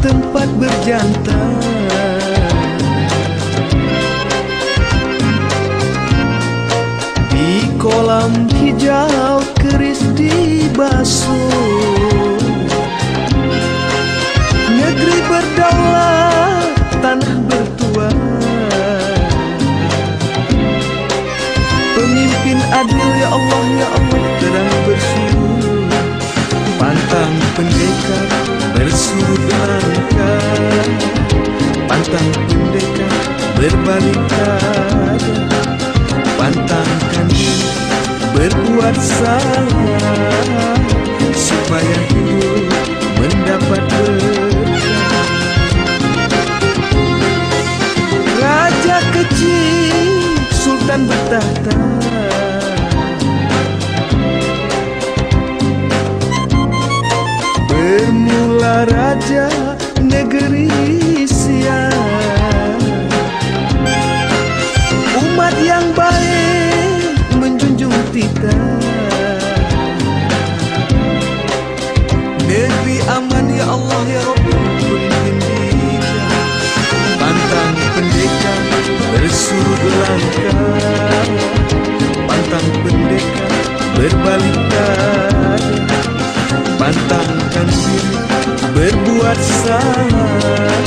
dapat berjantan. Di kolam hijau keris di basuh. Negeri berdaulat, tanah bertuah. Pemimpin adil ya Allah ya Allah Pantang pendekar berbalik dada Pantangkan diri berbuat salah Supaya hidup mendapat berkah. Raja kecil Sultan bertahta. Bermula raja berbalik dada Pantangkan diri berbuat salah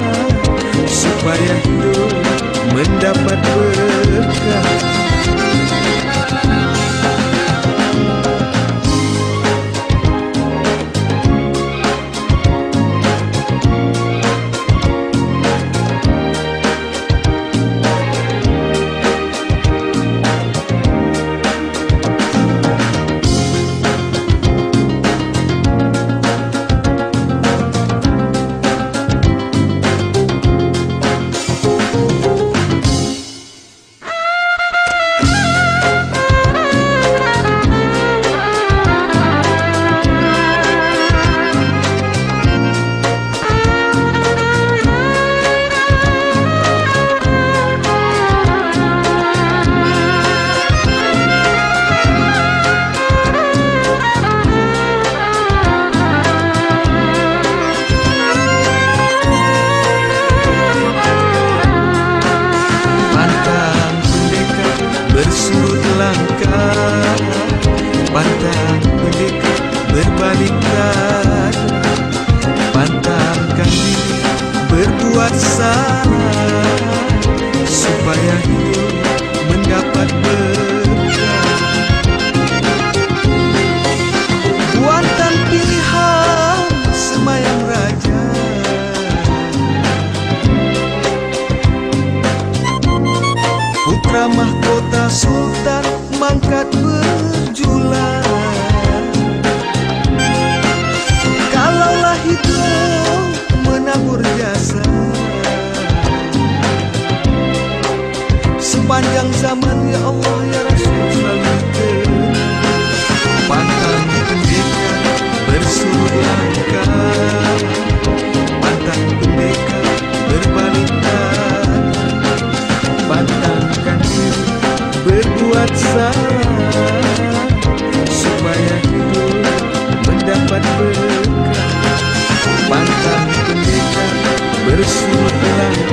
Supaya hidup mendapat berkah Panjang zaman ya Allah ya Rasul pantang pendeka bersulangkan pantang pendeka berbalikan pantangkan diri berbuat salah. Supaya hidup mendapat berkah. Pantang pendeka bersulangkan